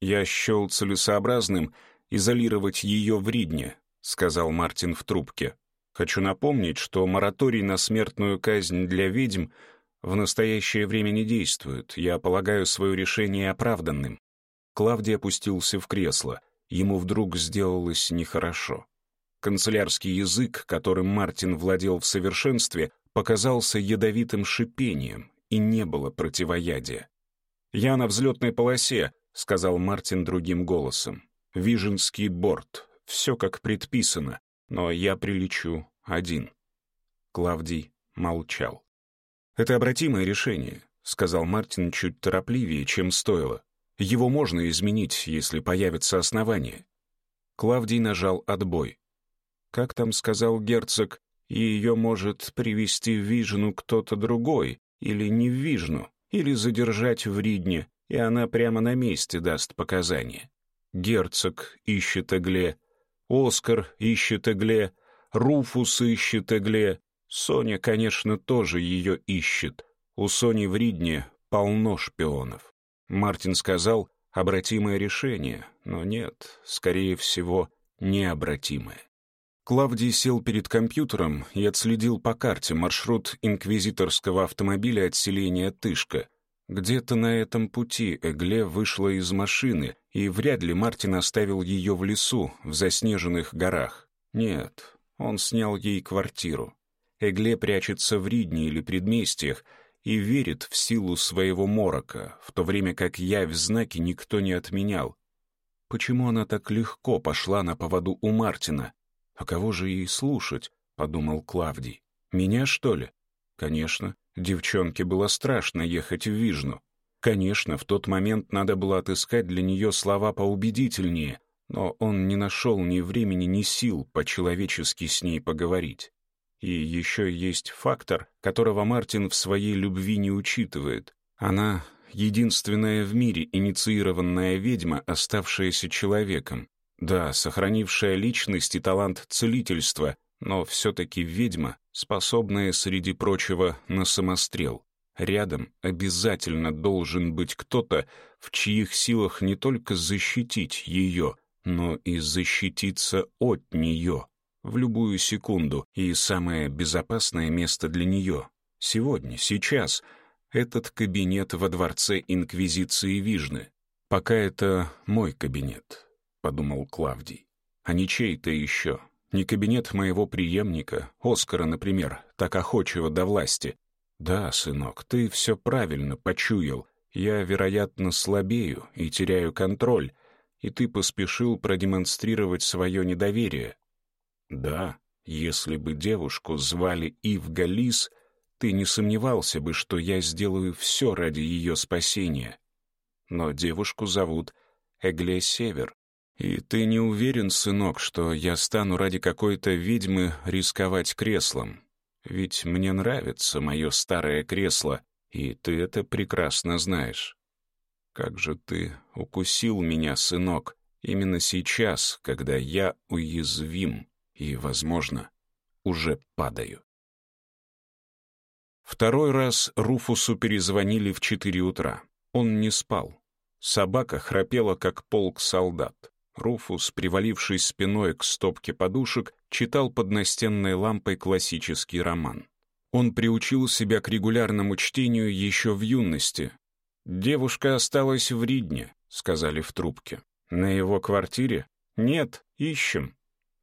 «Я счел целесообразным изолировать ее в Ридне», — сказал Мартин в трубке. «Хочу напомнить, что мораторий на смертную казнь для ведьм в настоящее время не действует. Я полагаю свое решение оправданным». Клавдий опустился в кресло. Ему вдруг сделалось нехорошо. Канцелярский язык, которым Мартин владел в совершенстве, показался ядовитым шипением, и не было противоядия. «Я на взлетной полосе», — сказал Мартин другим голосом. «Виженский борт. Все как предписано, но я прилечу один». Клавдий молчал. «Это обратимое решение», — сказал Мартин чуть торопливее, чем стоило. «Его можно изменить, если появится основание Клавдий нажал отбой. «Как там сказал герцог, ее может привести в Вижну кто-то другой, или не в Вижну, или задержать в Ридне, и она прямо на месте даст показания. Герцог ищет Эгле, Оскар ищет Эгле, Руфус ищет Эгле, Соня, конечно, тоже ее ищет. У Сони в Ридне полно шпионов. Мартин сказал «обратимое решение», но нет, скорее всего, необратимое. Клавдий сел перед компьютером и отследил по карте маршрут инквизиторского автомобиля от селения Тышка — где-то на этом пути Эгле вышла из машины, и вряд ли Мартин оставил ее в лесу, в заснеженных горах. Нет, он снял ей квартиру. Эгле прячется в Ридне или предместьях и верит в силу своего морока, в то время как явь знаки никто не отменял. Почему она так легко пошла на поводу у Мартина? А кого же ей слушать? — подумал Клавдий. «Меня, что ли?» Конечно, девчонке было страшно ехать в Вижну. Конечно, в тот момент надо было отыскать для нее слова поубедительнее, но он не нашел ни времени, ни сил по-человечески с ней поговорить. И еще есть фактор, которого Мартин в своей любви не учитывает. Она — единственная в мире инициированная ведьма, оставшаяся человеком. Да, сохранившая личность и талант целительства, но все-таки ведьма, способная, среди прочего, на самострел. Рядом обязательно должен быть кто-то, в чьих силах не только защитить ее, но и защититься от нее в любую секунду, и самое безопасное место для нее — сегодня, сейчас, этот кабинет во дворце Инквизиции Вижны. «Пока это мой кабинет», — подумал Клавдий, — «а не чей-то еще». Не кабинет моего преемника, Оскара, например, так охочего до власти. Да, сынок, ты все правильно почуял. Я, вероятно, слабею и теряю контроль, и ты поспешил продемонстрировать свое недоверие. Да, если бы девушку звали Ив Галис, ты не сомневался бы, что я сделаю все ради ее спасения. Но девушку зовут Эгле Север, и ты не уверен, сынок, что я стану ради какой-то ведьмы рисковать креслом? Ведь мне нравится мое старое кресло, и ты это прекрасно знаешь. Как же ты укусил меня, сынок, именно сейчас, когда я уязвим и, возможно, уже падаю. Второй раз Руфусу перезвонили в четыре утра. Он не спал. Собака храпела, как полк солдат. Руфус, привалившись спиной к стопке подушек, читал под настенной лампой классический роман. Он приучил себя к регулярному чтению еще в юности. «Девушка осталась в Ридне», — сказали в трубке. «На его квартире?» «Нет, ищем».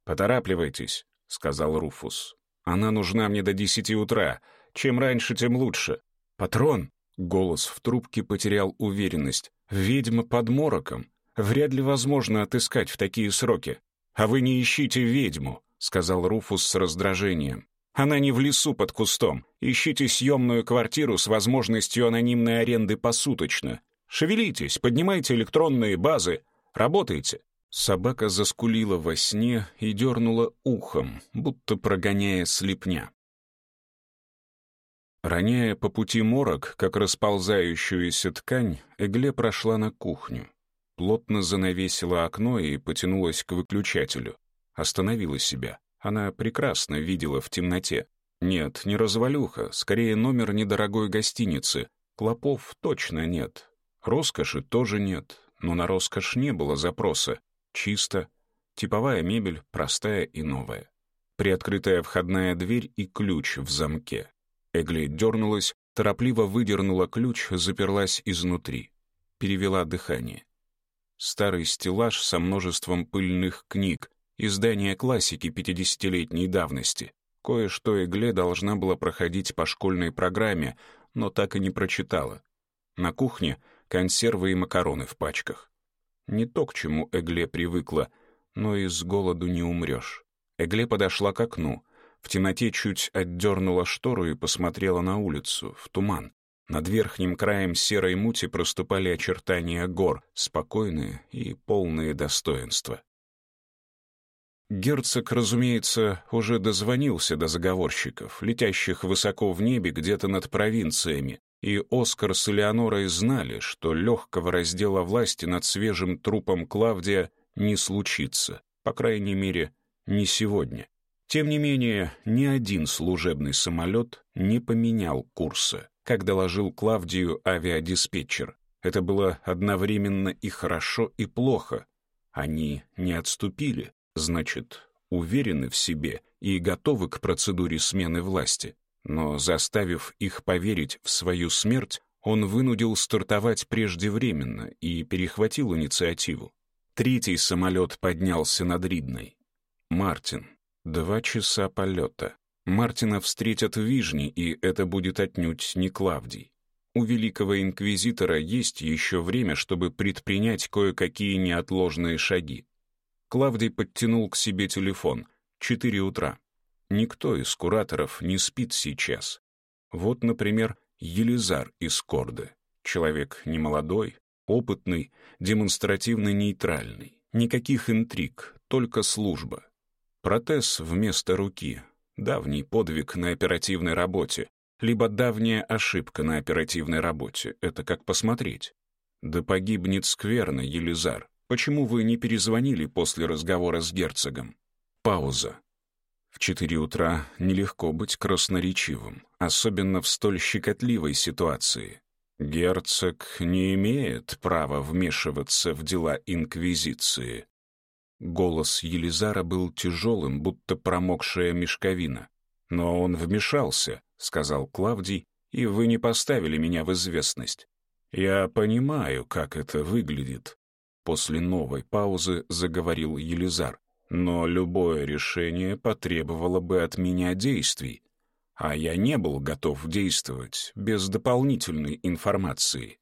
«Поторапливайтесь», — сказал Руфус. «Она нужна мне до десяти утра. Чем раньше, тем лучше». «Патрон!» — голос в трубке потерял уверенность. «Ведьма под мороком вряд ли возможно отыскать в такие сроки. А вы не ищите ведьму», — сказал Руфус с раздражением. «Она не в лесу под кустом. Ищите съемную квартиру с возможностью анонимной аренды посуточно. Шевелитесь, поднимайте электронные базы, работайте». Собака заскулила во сне и дернула ухом, будто прогоняя слепня. Роняя по пути морок, как расползающуюся ткань, Эгле прошла на кухню плотно занавесила окно и потянулась к выключателю. Остановила себя. Она прекрасно видела в темноте. Нет, не развалюха, скорее номер недорогой гостиницы. Клопов точно нет. Роскоши тоже нет, но на роскошь не было запроса. Чисто. Типовая мебель, простая и новая. Приоткрытая входная дверь и ключ в замке. Эгли дернулась, торопливо выдернула ключ, заперлась изнутри. Перевела дыхание старый стеллаж со множеством пыльных книг, издания классики 50-летней давности. Кое-что Игле должна была проходить по школьной программе, но так и не прочитала. На кухне консервы и макароны в пачках. Не то, к чему Эгле привыкла, но и с голоду не умрешь. Эгле подошла к окну. В темноте чуть отдернула штору и посмотрела на улицу, в туман. Над верхним краем серой мути проступали очертания гор, спокойные и полные достоинства. Герцог, разумеется, уже дозвонился до заговорщиков, летящих высоко в небе где-то над провинциями, и Оскар с Элеонорой знали, что легкого раздела власти над свежим трупом Клавдия не случится, по крайней мере, не сегодня. Тем не менее, ни один служебный самолет не поменял курса как доложил Клавдию авиадиспетчер. Это было одновременно и хорошо, и плохо. Они не отступили, значит, уверены в себе и готовы к процедуре смены власти. Но заставив их поверить в свою смерть, он вынудил стартовать преждевременно и перехватил инициативу. Третий самолет поднялся над Ридной. Мартин. Два часа полета. Мартина встретят в Вижне, и это будет отнюдь не Клавдий. У великого инквизитора есть еще время, чтобы предпринять кое-какие неотложные шаги. Клавдий подтянул к себе телефон. Четыре утра. Никто из кураторов не спит сейчас. Вот, например, Елизар из Корды. Человек немолодой, опытный, демонстративно нейтральный. Никаких интриг, только служба. Протез вместо руки, давний подвиг на оперативной работе, либо давняя ошибка на оперативной работе. Это как посмотреть. Да погибнет скверно, Елизар. Почему вы не перезвонили после разговора с герцогом? Пауза. В 4 утра нелегко быть красноречивым, особенно в столь щекотливой ситуации. Герцог не имеет права вмешиваться в дела Инквизиции. Голос Елизара был тяжелым, будто промокшая мешковина. «Но он вмешался», — сказал Клавдий, «и вы не поставили меня в известность. Я понимаю, как это выглядит». После новой паузы заговорил Елизар. «Но любое решение потребовало бы от меня действий, а я не был готов действовать без дополнительной информации.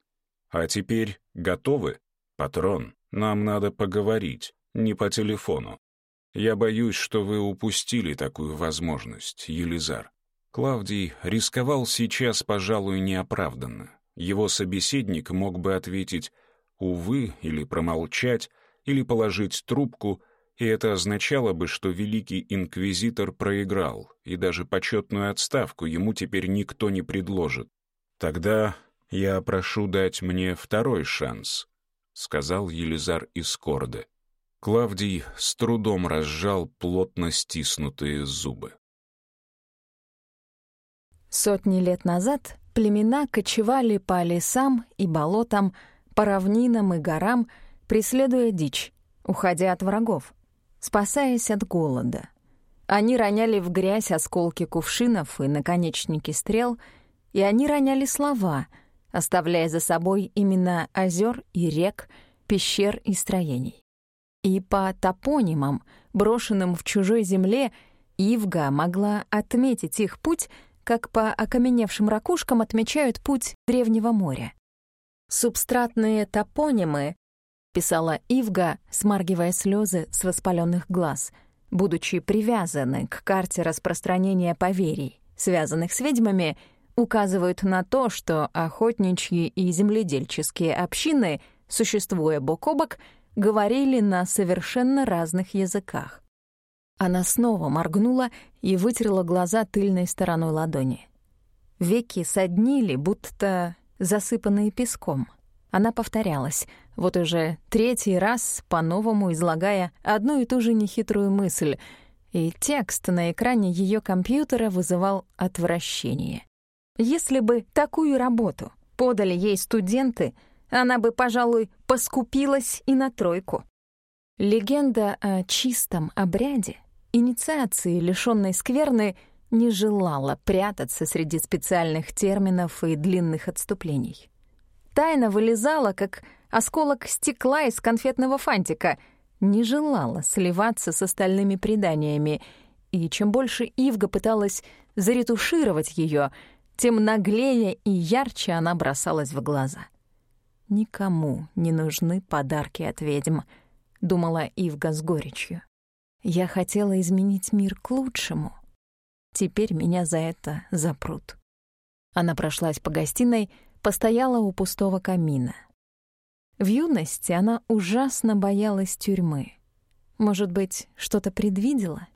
А теперь готовы, патрон?» Нам надо поговорить не по телефону. Я боюсь, что вы упустили такую возможность, Елизар. Клавдий рисковал сейчас, пожалуй, неоправданно. Его собеседник мог бы ответить «увы» или промолчать, или положить трубку, и это означало бы, что великий инквизитор проиграл, и даже почетную отставку ему теперь никто не предложит. «Тогда я прошу дать мне второй шанс», — сказал Елизар из Корды. Клавдий с трудом разжал плотно стиснутые зубы. Сотни лет назад племена кочевали по лесам и болотам, по равнинам и горам, преследуя дичь, уходя от врагов, спасаясь от голода. Они роняли в грязь осколки кувшинов и наконечники стрел, и они роняли слова, оставляя за собой имена озер и рек, пещер и строений и по топонимам, брошенным в чужой земле, Ивга могла отметить их путь, как по окаменевшим ракушкам отмечают путь Древнего моря. «Субстратные топонимы», — писала Ивга, смаргивая слезы с воспаленных глаз, будучи привязаны к карте распространения поверий, связанных с ведьмами, указывают на то, что охотничьи и земледельческие общины, существуя бок о бок, — говорили на совершенно разных языках. Она снова моргнула и вытерла глаза тыльной стороной ладони. Веки соднили, будто засыпанные песком. Она повторялась, вот уже третий раз по-новому излагая одну и ту же нехитрую мысль, и текст на экране ее компьютера вызывал отвращение. Если бы такую работу подали ей студенты, она бы, пожалуй, поскупилась и на тройку. Легенда о чистом обряде, инициации, лишённой скверны, не желала прятаться среди специальных терминов и длинных отступлений. Тайна вылезала, как осколок стекла из конфетного фантика, не желала сливаться с остальными преданиями, и чем больше Ивга пыталась заретушировать её, тем наглее и ярче она бросалась в глаза — никому не нужны подарки от ведьм», — думала Ивга с горечью. «Я хотела изменить мир к лучшему. Теперь меня за это запрут». Она прошлась по гостиной, постояла у пустого камина. В юности она ужасно боялась тюрьмы. Может быть, что-то предвидела?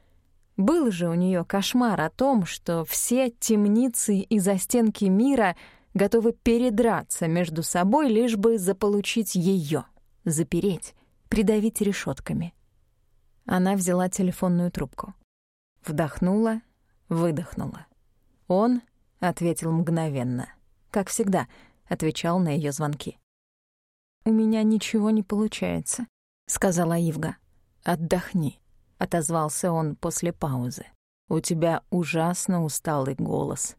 Был же у нее кошмар о том, что все темницы и застенки мира — готовы передраться между собой, лишь бы заполучить ее, запереть, придавить решетками. Она взяла телефонную трубку. Вдохнула, выдохнула. Он ответил мгновенно. Как всегда, отвечал на ее звонки. «У меня ничего не получается», — сказала Ивга. «Отдохни», — отозвался он после паузы. «У тебя ужасно усталый голос».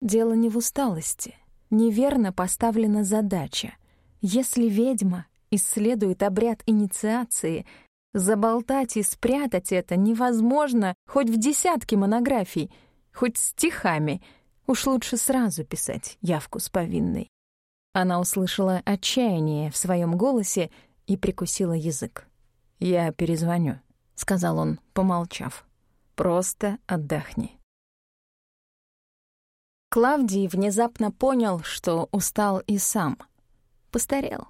«Дело не в усталости», неверно поставлена задача. Если ведьма исследует обряд инициации, заболтать и спрятать это невозможно хоть в десятке монографий, хоть стихами. Уж лучше сразу писать явку с повинной. Она услышала отчаяние в своем голосе и прикусила язык. «Я перезвоню», — сказал он, помолчав. «Просто отдохни». Клавдий внезапно понял, что устал и сам. Постарел.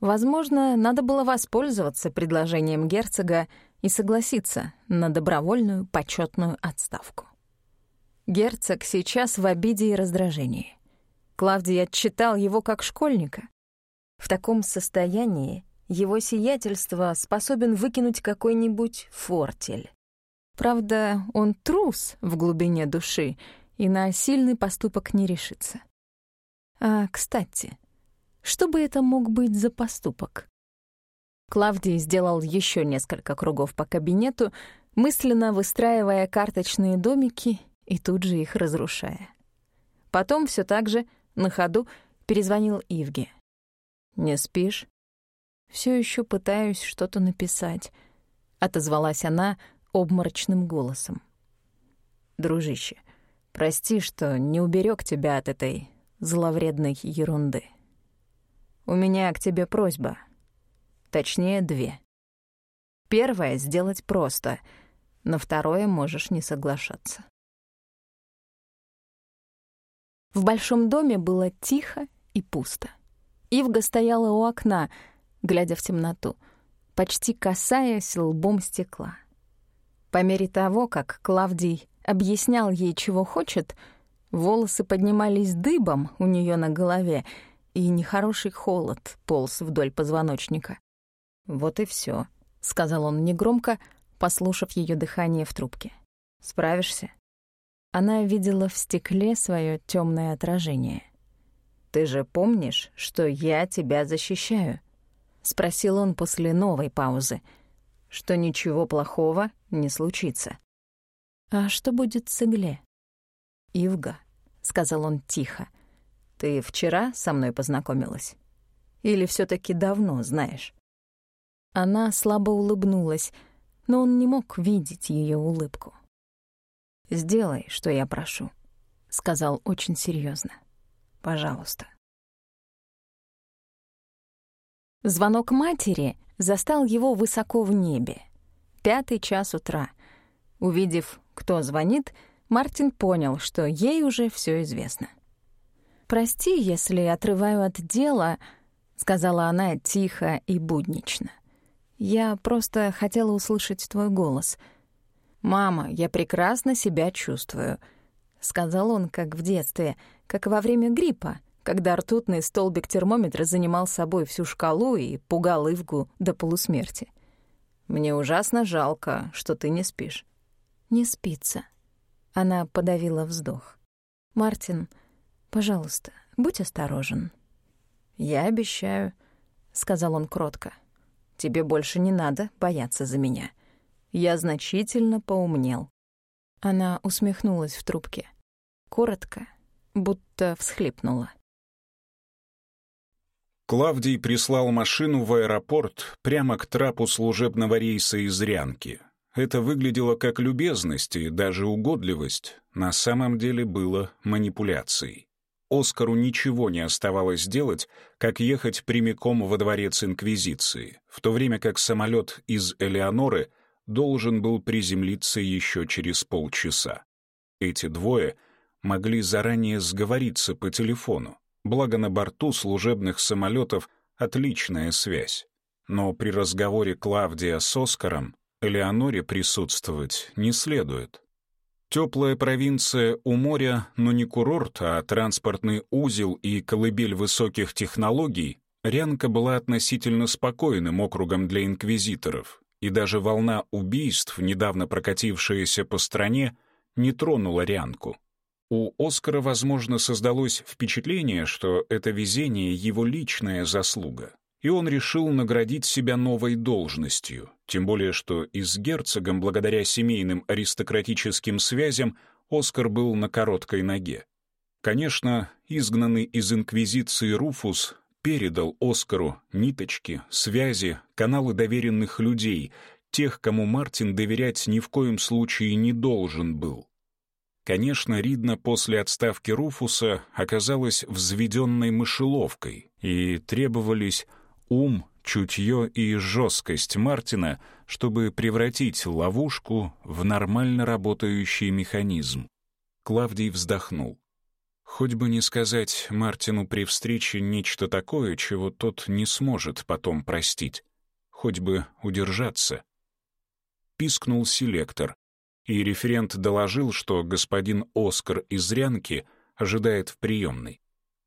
Возможно, надо было воспользоваться предложением герцога и согласиться на добровольную почетную отставку. Герцог сейчас в обиде и раздражении. Клавдий отчитал его как школьника. В таком состоянии его сиятельство способен выкинуть какой-нибудь фортель. Правда, он трус в глубине души и на сильный поступок не решится. А, кстати, что бы это мог быть за поступок? Клавдий сделал еще несколько кругов по кабинету, мысленно выстраивая карточные домики и тут же их разрушая. Потом все так же, на ходу, перезвонил Ивге. «Не спишь?» Все еще пытаюсь что-то написать», — отозвалась она обморочным голосом. «Дружище, Прости, что не уберег тебя от этой зловредной ерунды. У меня к тебе просьба. Точнее, две. Первое — сделать просто, на второе можешь не соглашаться. В большом доме было тихо и пусто. Ивга стояла у окна, глядя в темноту, почти касаясь лбом стекла. По мере того, как Клавдий объяснял ей, чего хочет, волосы поднимались дыбом у нее на голове, и нехороший холод полз вдоль позвоночника. «Вот и все, сказал он негромко, послушав ее дыхание в трубке. «Справишься?» Она видела в стекле свое темное отражение. «Ты же помнишь, что я тебя защищаю?» — спросил он после новой паузы. «Что ничего плохого не случится». А что будет с Игле? «Ивга», — сказал он тихо, — «ты вчера со мной познакомилась? Или все таки давно знаешь?» Она слабо улыбнулась, но он не мог видеть ее улыбку. «Сделай, что я прошу», — сказал очень серьезно. «Пожалуйста». Звонок матери застал его высоко в небе. Пятый час утра — Увидев, кто звонит, Мартин понял, что ей уже все известно. «Прости, если отрываю от дела», — сказала она тихо и буднично. «Я просто хотела услышать твой голос». «Мама, я прекрасно себя чувствую», — сказал он, как в детстве, как во время гриппа, когда ртутный столбик термометра занимал собой всю шкалу и пугал Ивгу до полусмерти. «Мне ужасно жалко, что ты не спишь» не спится. Она подавила вздох. «Мартин, пожалуйста, будь осторожен». «Я обещаю», — сказал он кротко. «Тебе больше не надо бояться за меня. Я значительно поумнел». Она усмехнулась в трубке. Коротко, будто всхлипнула. Клавдий прислал машину в аэропорт прямо к трапу служебного рейса из Рянки, это выглядело как любезность и даже угодливость. На самом деле было манипуляцией. Оскару ничего не оставалось делать, как ехать прямиком во дворец Инквизиции, в то время как самолет из Элеоноры должен был приземлиться еще через полчаса. Эти двое могли заранее сговориться по телефону, благо на борту служебных самолетов отличная связь. Но при разговоре Клавдия с Оскаром Элеоноре присутствовать не следует. Теплая провинция у моря, но не курорт, а транспортный узел и колыбель высоких технологий, Рянка была относительно спокойным округом для инквизиторов, и даже волна убийств, недавно прокатившаяся по стране, не тронула Рянку. У Оскара, возможно, создалось впечатление, что это везение — его личная заслуга и он решил наградить себя новой должностью, тем более что и с герцогом, благодаря семейным аристократическим связям, Оскар был на короткой ноге. Конечно, изгнанный из Инквизиции Руфус передал Оскару ниточки, связи, каналы доверенных людей, тех, кому Мартин доверять ни в коем случае не должен был. Конечно, Ридна после отставки Руфуса оказалась взведенной мышеловкой, и требовались ум, чутье и жесткость Мартина, чтобы превратить ловушку в нормально работающий механизм. Клавдий вздохнул. Хоть бы не сказать Мартину при встрече нечто такое, чего тот не сможет потом простить. Хоть бы удержаться. Пискнул селектор, и референт доложил, что господин Оскар из Рянки ожидает в приемной.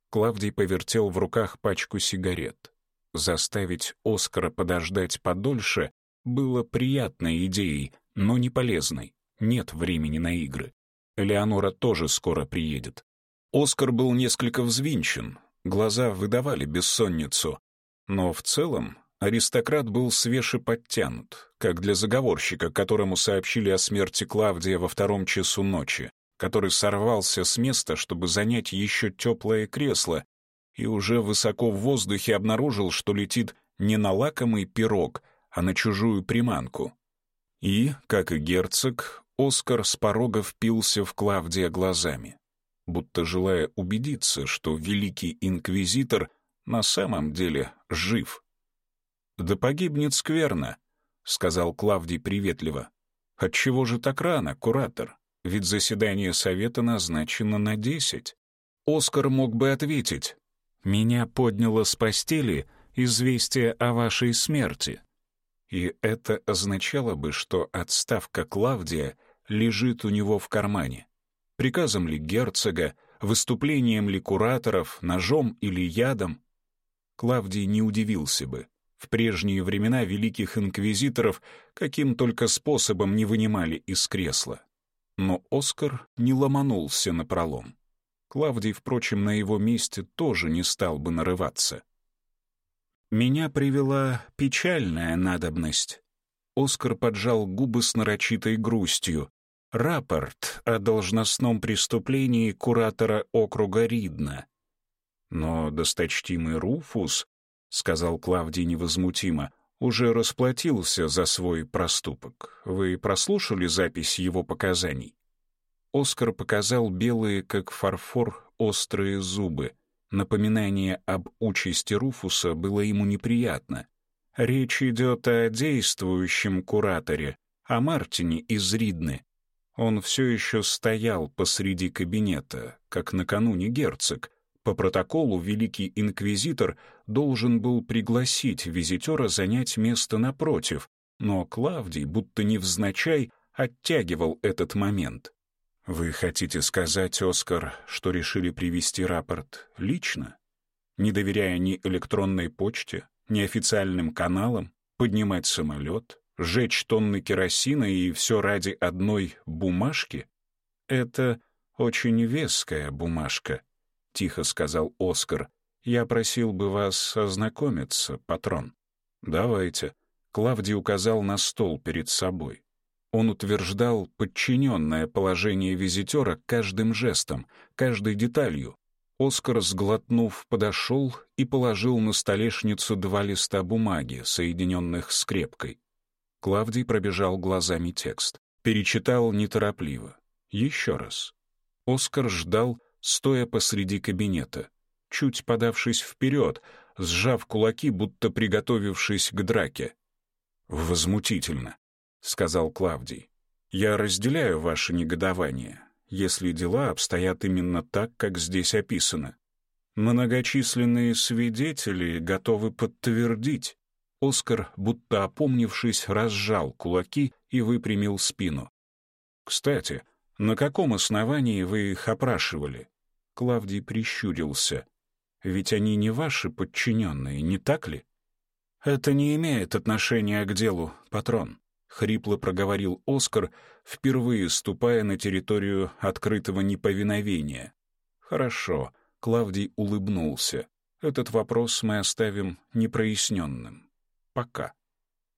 Клавдий повертел в руках пачку сигарет. Заставить Оскара подождать подольше было приятной идеей, но не полезной. Нет времени на игры. Элеонора тоже скоро приедет. Оскар был несколько взвинчен, глаза выдавали бессонницу. Но в целом аристократ был свеже подтянут, как для заговорщика, которому сообщили о смерти Клавдия во втором часу ночи, который сорвался с места, чтобы занять еще теплое кресло и уже высоко в воздухе обнаружил, что летит не на лакомый пирог, а на чужую приманку. И, как и герцог, Оскар с порога впился в Клавдия глазами, будто желая убедиться, что великий инквизитор на самом деле жив. «Да погибнет скверно», — сказал Клавдий приветливо. «Отчего же так рано, куратор? Ведь заседание совета назначено на десять». Оскар мог бы ответить меня подняло с постели известие о вашей смерти. И это означало бы, что отставка Клавдия лежит у него в кармане. Приказом ли герцога, выступлением ли кураторов, ножом или ядом? Клавдий не удивился бы. В прежние времена великих инквизиторов каким только способом не вынимали из кресла. Но Оскар не ломанулся напролом. Клавдий, впрочем, на его месте тоже не стал бы нарываться. Меня привела печальная надобность. Оскар поджал губы с нарочитой грустью. Рапорт о должностном преступлении куратора округа Ридна. Но досточтимый Руфус, сказал Клавдий невозмутимо, уже расплатился за свой проступок. Вы прослушали запись его показаний? Оскар показал белые, как фарфор, острые зубы. Напоминание об участи Руфуса было ему неприятно. Речь идет о действующем кураторе, о Мартине из Ридны. Он все еще стоял посреди кабинета, как накануне герцог. По протоколу великий инквизитор должен был пригласить визитера занять место напротив, но Клавдий, будто невзначай, оттягивал этот момент. «Вы хотите сказать, Оскар, что решили привести рапорт лично, не доверяя ни электронной почте, ни официальным каналам, поднимать самолет, сжечь тонны керосина и все ради одной бумажки? Это очень веская бумажка», — тихо сказал Оскар. «Я просил бы вас ознакомиться, патрон». «Давайте». Клавдий указал на стол перед собой. Он утверждал подчиненное положение визитера каждым жестом, каждой деталью. Оскар, сглотнув, подошел и положил на столешницу два листа бумаги, соединенных скрепкой. Клавдий пробежал глазами текст. Перечитал неторопливо. Еще раз. Оскар ждал, стоя посреди кабинета, чуть подавшись вперед, сжав кулаки, будто приготовившись к драке. Возмутительно сказал Клавдий. «Я разделяю ваше негодование, если дела обстоят именно так, как здесь описано. Многочисленные свидетели готовы подтвердить». Оскар, будто опомнившись, разжал кулаки и выпрямил спину. «Кстати, на каком основании вы их опрашивали?» Клавдий прищурился. «Ведь они не ваши подчиненные, не так ли?» «Это не имеет отношения к делу, патрон», — хрипло проговорил Оскар, впервые ступая на территорию открытого неповиновения. «Хорошо», — Клавдий улыбнулся. «Этот вопрос мы оставим непроясненным. Пока.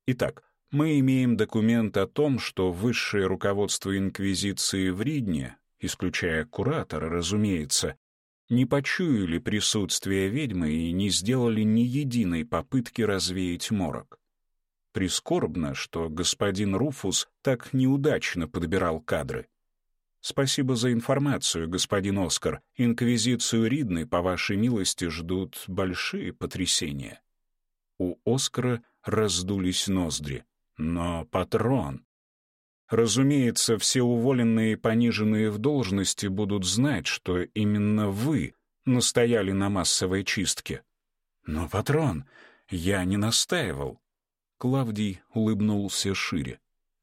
Итак, мы имеем документ о том, что высшее руководство Инквизиции в Ридне, исключая куратора, разумеется, не почуяли присутствие ведьмы и не сделали ни единой попытки развеять морок. Прискорбно, что господин Руфус так неудачно подбирал кадры. «Спасибо за информацию, господин Оскар. Инквизицию Ридны, по вашей милости, ждут большие потрясения». У Оскара раздулись ноздри. «Но патрон...» «Разумеется, все уволенные и пониженные в должности будут знать, что именно вы настояли на массовой чистке». «Но, патрон, я не настаивал», Клавдий улыбнулся шире.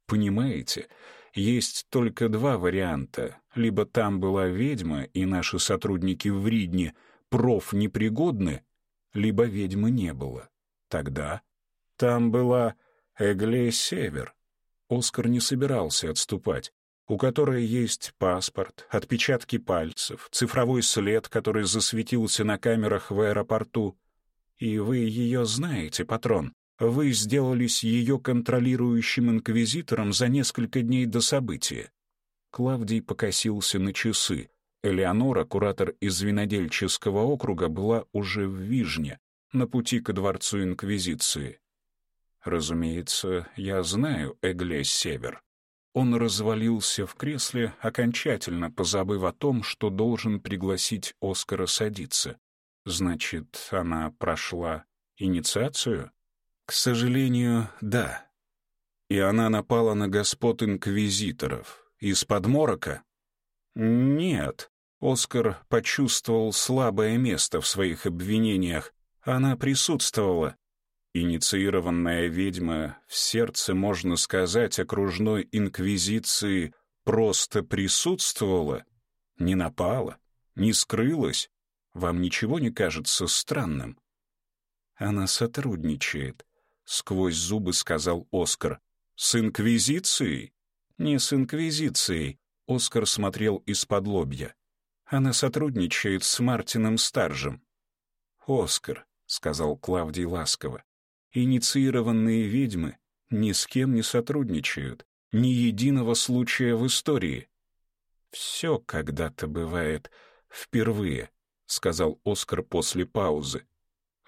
«Понимаете, есть только два варианта. Либо там была ведьма, и наши сотрудники в Ридне проф непригодны, либо ведьмы не было. Тогда там была Эгле Север». Оскар не собирался отступать у которой есть паспорт, отпечатки пальцев, цифровой след, который засветился на камерах в аэропорту. И вы ее знаете, патрон. Вы сделались ее контролирующим инквизитором за несколько дней до события». Клавдий покосился на часы. Элеонора, куратор из винодельческого округа, была уже в Вижне, на пути ко дворцу Инквизиции. Разумеется, я знаю Эглес Север. Он развалился в кресле, окончательно позабыв о том, что должен пригласить Оскара садиться. Значит, она прошла инициацию? К сожалению, да. И она напала на господ инквизиторов. Из-под морока? Нет. Оскар почувствовал слабое место в своих обвинениях. Она присутствовала. Инициированная ведьма в сердце, можно сказать, окружной инквизиции просто присутствовала, не напала, не скрылась. Вам ничего не кажется странным? Она сотрудничает. — сквозь зубы сказал Оскар. «С Инквизицией?» «Не с Инквизицией», — Оскар смотрел из-под лобья. «Она сотрудничает с Мартином Старжем». «Оскар», — сказал Клавдий ласково, — «инициированные ведьмы ни с кем не сотрудничают, ни единого случая в истории». «Все когда-то бывает впервые», — сказал Оскар после паузы.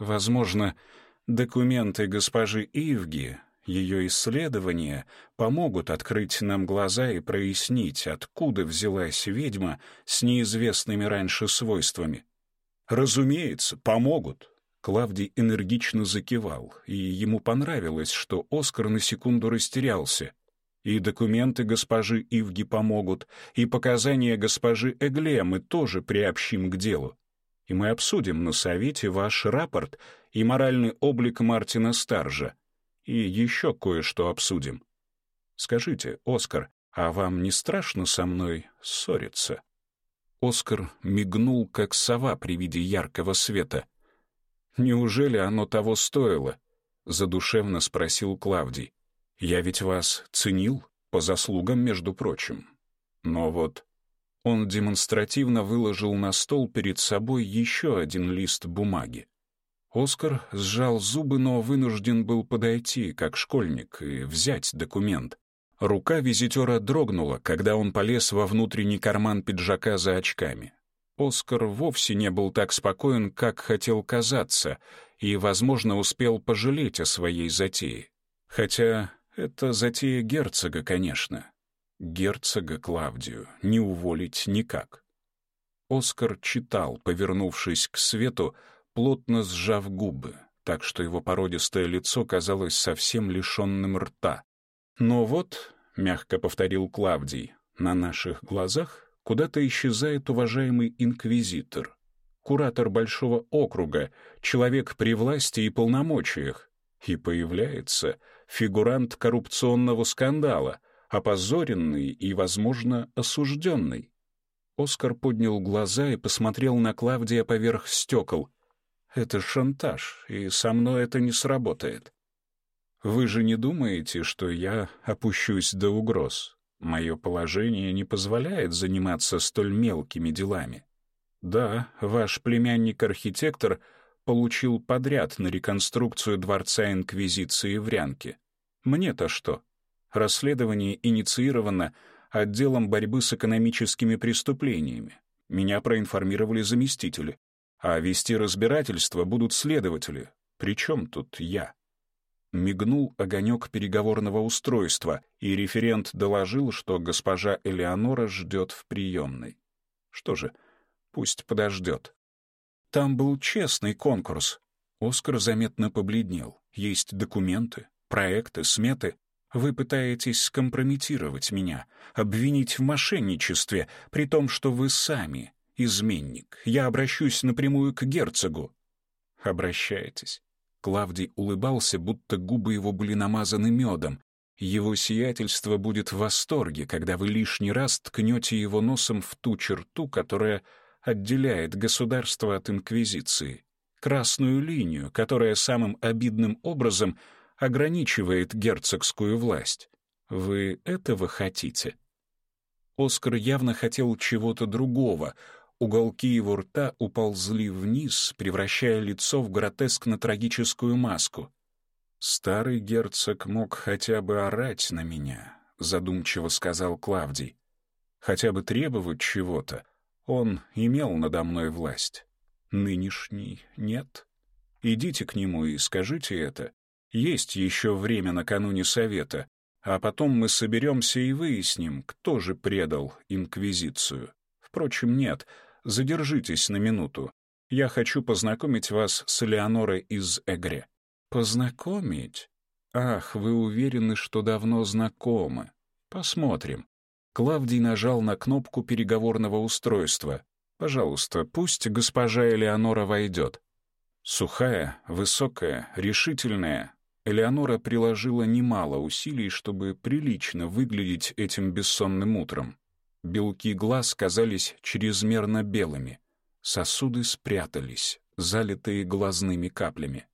«Возможно, — Документы госпожи Ивги, ее исследования помогут открыть нам глаза и прояснить, откуда взялась ведьма с неизвестными раньше свойствами. Разумеется, помогут. Клавдий энергично закивал, и ему понравилось, что Оскар на секунду растерялся. И документы госпожи Ивги помогут, и показания госпожи Эгле мы тоже приобщим к делу. И мы обсудим на совете ваш рапорт и моральный облик Мартина Старжа. И еще кое-что обсудим. Скажите, Оскар, а вам не страшно со мной ссориться?» Оскар мигнул, как сова при виде яркого света. «Неужели оно того стоило?» — задушевно спросил Клавдий. «Я ведь вас ценил, по заслугам, между прочим. Но вот...» Он демонстративно выложил на стол перед собой еще один лист бумаги. Оскар сжал зубы, но вынужден был подойти, как школьник, и взять документ. Рука визитера дрогнула, когда он полез во внутренний карман пиджака за очками. Оскар вовсе не был так спокоен, как хотел казаться, и, возможно, успел пожалеть о своей затее. Хотя это затея герцога, конечно. Герцога Клавдию не уволить никак. Оскар читал, повернувшись к свету, плотно сжав губы, так что его породистое лицо казалось совсем лишенным рта. «Но вот», — мягко повторил Клавдий, — «на наших глазах куда-то исчезает уважаемый инквизитор, куратор Большого округа, человек при власти и полномочиях, и появляется фигурант коррупционного скандала, опозоренный и, возможно, осужденный». Оскар поднял глаза и посмотрел на Клавдия поверх стекол, это шантаж, и со мной это не сработает. Вы же не думаете, что я опущусь до угроз? Мое положение не позволяет заниматься столь мелкими делами. Да, ваш племянник-архитектор получил подряд на реконструкцию Дворца Инквизиции в Рянке. Мне-то что? Расследование инициировано отделом борьбы с экономическими преступлениями. Меня проинформировали заместители. А вести разбирательство будут следователи. Причем тут я? Мигнул огонек переговорного устройства, и референт доложил, что госпожа Элеонора ждет в приемной. Что же, пусть подождет. Там был честный конкурс. Оскар заметно побледнел. Есть документы, проекты, сметы. Вы пытаетесь скомпрометировать меня, обвинить в мошенничестве, при том, что вы сами изменник. Я обращусь напрямую к герцогу». «Обращайтесь». Клавдий улыбался, будто губы его были намазаны медом. «Его сиятельство будет в восторге, когда вы лишний раз ткнете его носом в ту черту, которая отделяет государство от инквизиции, красную линию, которая самым обидным образом ограничивает герцогскую власть. Вы этого хотите?» Оскар явно хотел чего-то другого — Уголки его рта уползли вниз, превращая лицо в гротескно-трагическую маску. «Старый герцог мог хотя бы орать на меня», — задумчиво сказал Клавдий. «Хотя бы требовать чего-то. Он имел надо мной власть. Нынешний нет. Идите к нему и скажите это. Есть еще время накануне совета, а потом мы соберемся и выясним, кто же предал Инквизицию. Впрочем, нет, — Задержитесь на минуту. Я хочу познакомить вас с Леонорой из Эгре». «Познакомить? Ах, вы уверены, что давно знакомы. Посмотрим». Клавдий нажал на кнопку переговорного устройства. «Пожалуйста, пусть госпожа Элеонора войдет». Сухая, высокая, решительная, Элеонора приложила немало усилий, чтобы прилично выглядеть этим бессонным утром. Белки глаз казались чрезмерно белыми. Сосуды спрятались, залитые глазными каплями.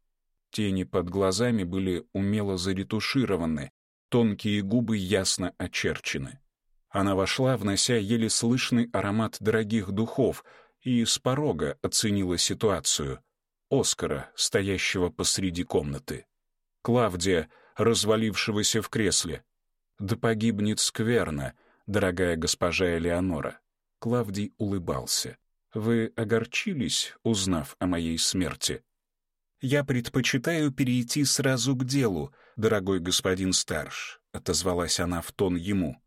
Тени под глазами были умело заретушированы, тонкие губы ясно очерчены. Она вошла, внося еле слышный аромат дорогих духов, и с порога оценила ситуацию. Оскара, стоящего посреди комнаты. Клавдия, развалившегося в кресле. Да погибнет скверно — дорогая госпожа Элеонора». Клавдий улыбался. «Вы огорчились, узнав о моей смерти?» «Я предпочитаю перейти сразу к делу, дорогой господин Старш», — отозвалась она в тон ему.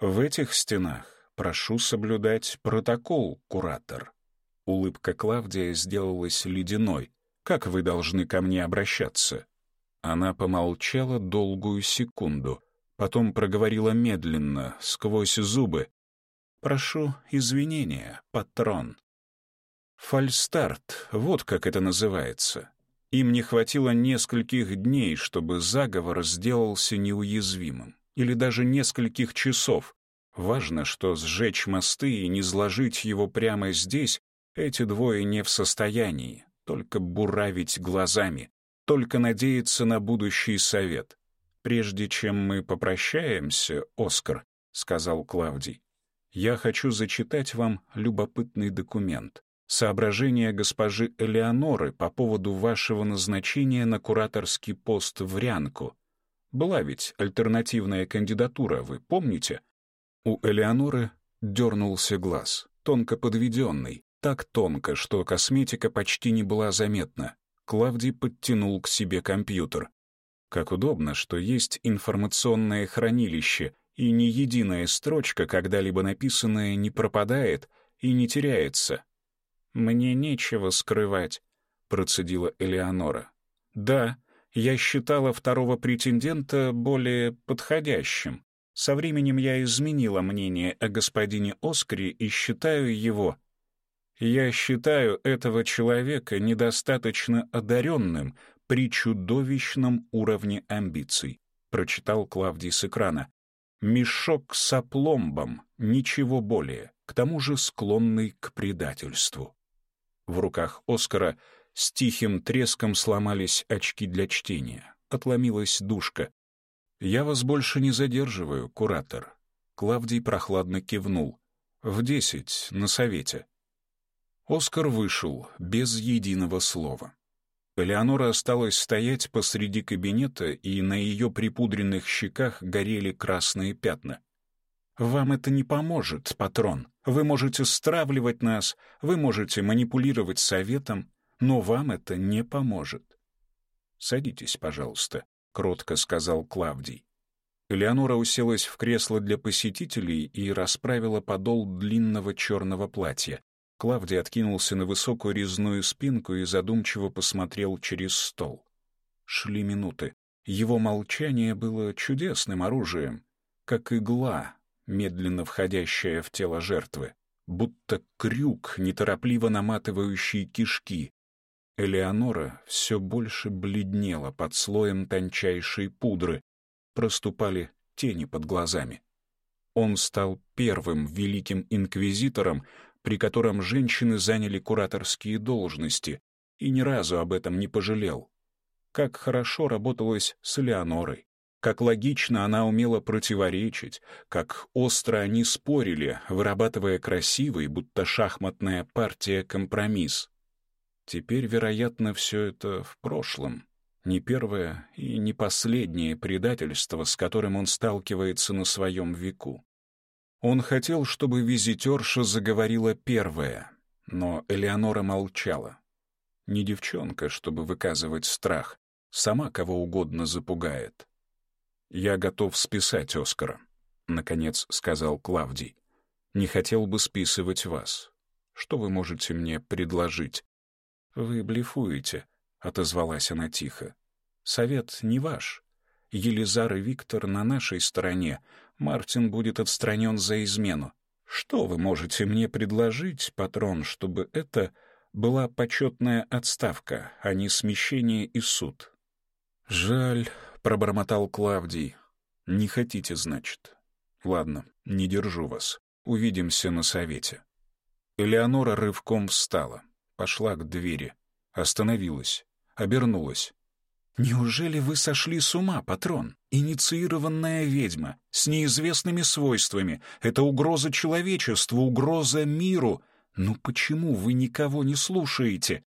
«В этих стенах прошу соблюдать протокол, куратор». Улыбка Клавдия сделалась ледяной. «Как вы должны ко мне обращаться?» Она помолчала долгую секунду, Потом проговорила медленно, сквозь зубы. «Прошу извинения, патрон». Фальстарт, вот как это называется. Им не хватило нескольких дней, чтобы заговор сделался неуязвимым. Или даже нескольких часов. Важно, что сжечь мосты и не сложить его прямо здесь эти двое не в состоянии. Только буравить глазами. Только надеяться на будущий совет. «Прежде чем мы попрощаемся, Оскар», — сказал Клавдий, «я хочу зачитать вам любопытный документ. Соображение госпожи Элеоноры по поводу вашего назначения на кураторский пост в Рянку. Была ведь альтернативная кандидатура, вы помните?» У Элеоноры дернулся глаз, тонко подведенный, так тонко, что косметика почти не была заметна. Клавдий подтянул к себе компьютер. Как удобно, что есть информационное хранилище, и ни единая строчка, когда-либо написанная, не пропадает и не теряется. «Мне нечего скрывать», — процедила Элеонора. «Да, я считала второго претендента более подходящим. Со временем я изменила мнение о господине Оскаре и считаю его я считаю этого человека недостаточно одаренным, при чудовищном уровне амбиций», — прочитал Клавдий с экрана. «Мешок с опломбом, ничего более, к тому же склонный к предательству». В руках Оскара с тихим треском сломались очки для чтения. Отломилась душка. «Я вас больше не задерживаю, куратор». Клавдий прохладно кивнул. «В десять, на совете». Оскар вышел без единого слова. Леонора осталась стоять посреди кабинета, и на ее припудренных щеках горели красные пятна. «Вам это не поможет, патрон. Вы можете стравливать нас, вы можете манипулировать советом, но вам это не поможет». «Садитесь, пожалуйста», — кротко сказал Клавдий. Леонора уселась в кресло для посетителей и расправила подол длинного черного платья. Клавдий откинулся на высокую резную спинку и задумчиво посмотрел через стол. Шли минуты. Его молчание было чудесным оружием, как игла, медленно входящая в тело жертвы, будто крюк, неторопливо наматывающий кишки. Элеонора все больше бледнела под слоем тончайшей пудры, проступали тени под глазами. Он стал первым великим инквизитором, при котором женщины заняли кураторские должности, и ни разу об этом не пожалел. Как хорошо работалось с Леонорой, как логично она умела противоречить, как остро они спорили, вырабатывая красивый, будто шахматная партия, компромисс. Теперь, вероятно, все это в прошлом. Не первое и не последнее предательство, с которым он сталкивается на своем веку. Он хотел, чтобы визитерша заговорила первая, но Элеонора молчала. Не девчонка, чтобы выказывать страх, сама кого угодно запугает. «Я готов списать Оскара», — наконец сказал Клавдий. «Не хотел бы списывать вас. Что вы можете мне предложить?» «Вы блефуете», — отозвалась она тихо. «Совет не ваш. Елизар и Виктор на нашей стороне, Мартин будет отстранен за измену. Что вы можете мне предложить, патрон, чтобы это была почетная отставка, а не смещение и суд?» «Жаль», — пробормотал Клавдий. «Не хотите, значит? Ладно, не держу вас. Увидимся на совете». Элеонора рывком встала, пошла к двери, остановилась, обернулась. Неужели вы сошли с ума, патрон? Инициированная ведьма, с неизвестными свойствами. Это угроза человечеству, угроза миру. Ну почему вы никого не слушаете?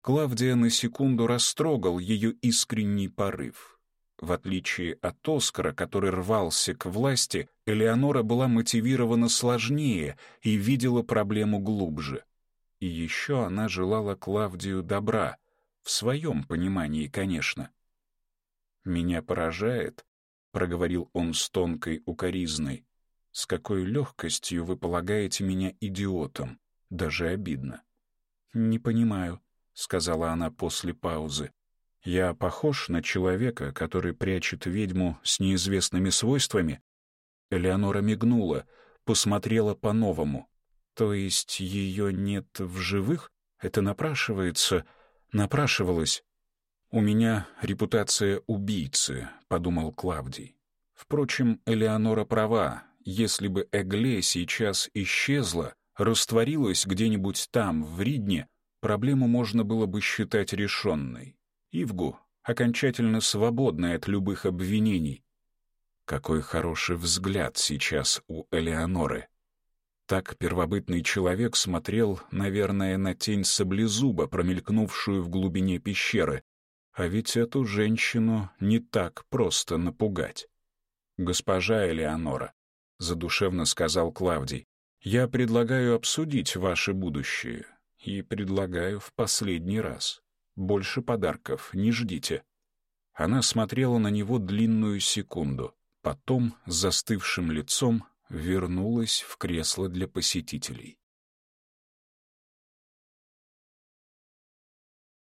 Клавдия на секунду растрогал ее искренний порыв. В отличие от Оскара, который рвался к власти, Элеонора была мотивирована сложнее и видела проблему глубже. И еще она желала Клавдию добра — в своем понимании, конечно. «Меня поражает», — проговорил он с тонкой укоризной, «с какой легкостью вы полагаете меня идиотом. Даже обидно». «Не понимаю», — сказала она после паузы. «Я похож на человека, который прячет ведьму с неизвестными свойствами?» Элеонора мигнула, посмотрела по-новому. «То есть ее нет в живых? Это напрашивается...» напрашивалось. «У меня репутация убийцы», — подумал Клавдий. Впрочем, Элеонора права. Если бы Эгле сейчас исчезла, растворилась где-нибудь там, в Ридне, проблему можно было бы считать решенной. Ивгу окончательно свободна от любых обвинений. Какой хороший взгляд сейчас у Элеоноры. Так первобытный человек смотрел, наверное, на тень саблезуба, промелькнувшую в глубине пещеры. А ведь эту женщину не так просто напугать. «Госпожа Элеонора», — задушевно сказал Клавдий, — «я предлагаю обсудить ваше будущее и предлагаю в последний раз. Больше подарков не ждите». Она смотрела на него длинную секунду, потом с застывшим лицом вернулась в кресло для посетителей.